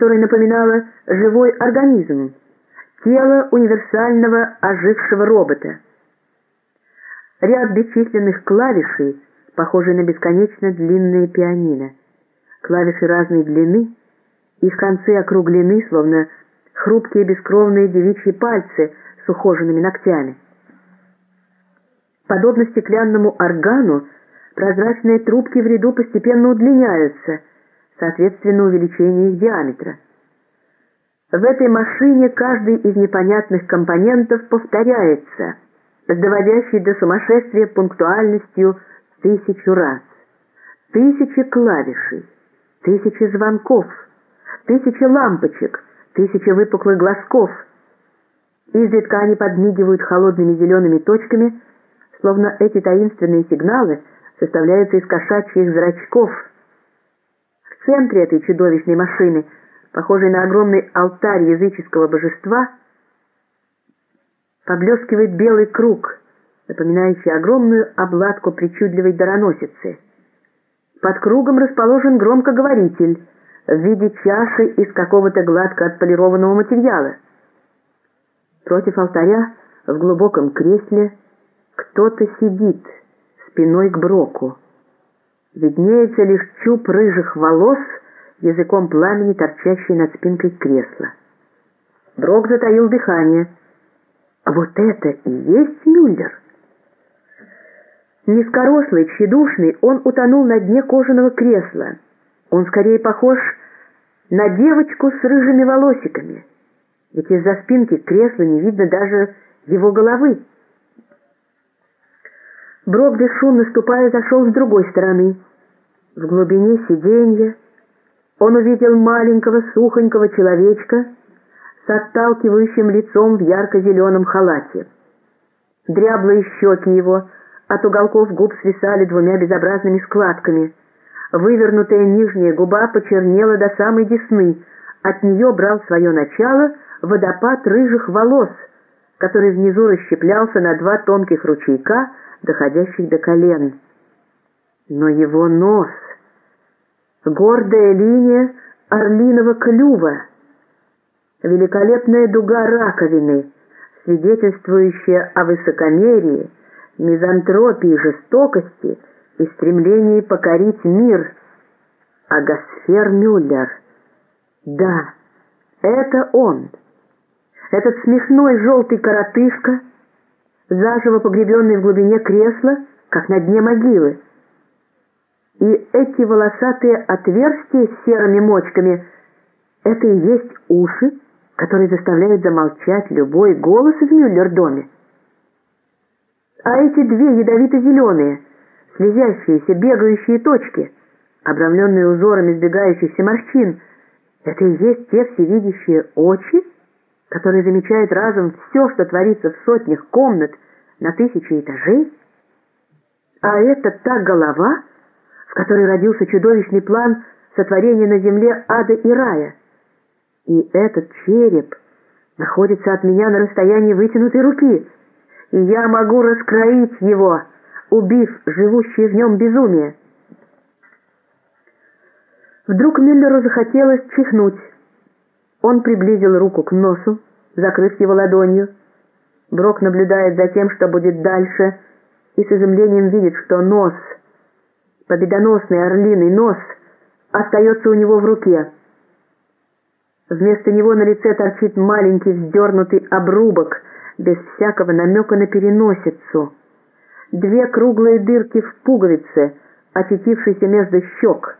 которая напоминала живой организм, тело универсального ожившего робота. Ряд бесчисленных клавишей, похожий на бесконечно длинные пианино. Клавиши разной длины, их концы округлены, словно хрупкие бескровные девичьи пальцы с ухоженными ногтями. Подобно стеклянному органу, прозрачные трубки в ряду постепенно удлиняются, соответственно увеличению их диаметра. В этой машине каждый из непонятных компонентов повторяется, с до сумасшествия пунктуальностью тысячу раз. Тысячи клавишей, тысячи звонков, тысячи лампочек, тысячи выпуклых глазков. Изредка они подмигивают холодными зелеными точками, словно эти таинственные сигналы составляются из кошачьих зрачков. Центре этой чудовищной машины, похожей на огромный алтарь языческого божества, поблескивает белый круг, напоминающий огромную обладку причудливой дароносицы. Под кругом расположен громкоговоритель в виде чаши из какого-то гладко отполированного материала. Против алтаря в глубоком кресле кто-то сидит спиной к Броку. Виднеется лишь чуб рыжих волос, языком пламени, торчащий над спинкой кресла. Брок затаил дыхание. А вот это и есть Мюллер. Низкорослый, тщедушный, он утонул на дне кожаного кресла. Он скорее похож на девочку с рыжими волосиками, ведь из-за спинки кресла не видно даже его головы. Брок бесшумно ступая зашел с другой стороны. В глубине сиденья он увидел маленького сухонького человечка с отталкивающим лицом в ярко-зеленом халате. Дряблые щеки его от уголков губ свисали двумя безобразными складками. Вывернутая нижняя губа почернела до самой десны. От нее брал свое начало водопад рыжих волос, который внизу расщеплялся на два тонких ручейка, доходящих до колен. Но его нос, гордая линия орлиного клюва, великолепная дуга раковины, свидетельствующая о высокомерии, мизантропии, жестокости и стремлении покорить мир. Агасфер Мюллер. Да, это он. Этот смешной желтый коротышка — заживо погребенный в глубине кресла, как на дне могилы. И эти волосатые отверстия с серыми мочками — это и есть уши, которые заставляют замолчать любой голос в Мюллер-доме. А эти две ядовито-зеленые, слезящиеся, бегающие точки, обрамленные узорами сбегающихся морщин, это и есть те всевидящие очи, которые замечают разом все, что творится в сотнях комнат на тысячи этажей? А это та голова, в которой родился чудовищный план сотворения на земле ада и рая. И этот череп находится от меня на расстоянии вытянутой руки, и я могу раскроить его, убив живущее в нем безумие. Вдруг Мюллеру захотелось чихнуть. Он приблизил руку к носу, закрыв его ладонью. Брок наблюдает за тем, что будет дальше, и с изумлением видит, что нос, победоносный орлиный нос, остается у него в руке. Вместо него на лице торчит маленький вздернутый обрубок, без всякого намека на переносицу. Две круглые дырки в пуговице, очутившиеся между щек —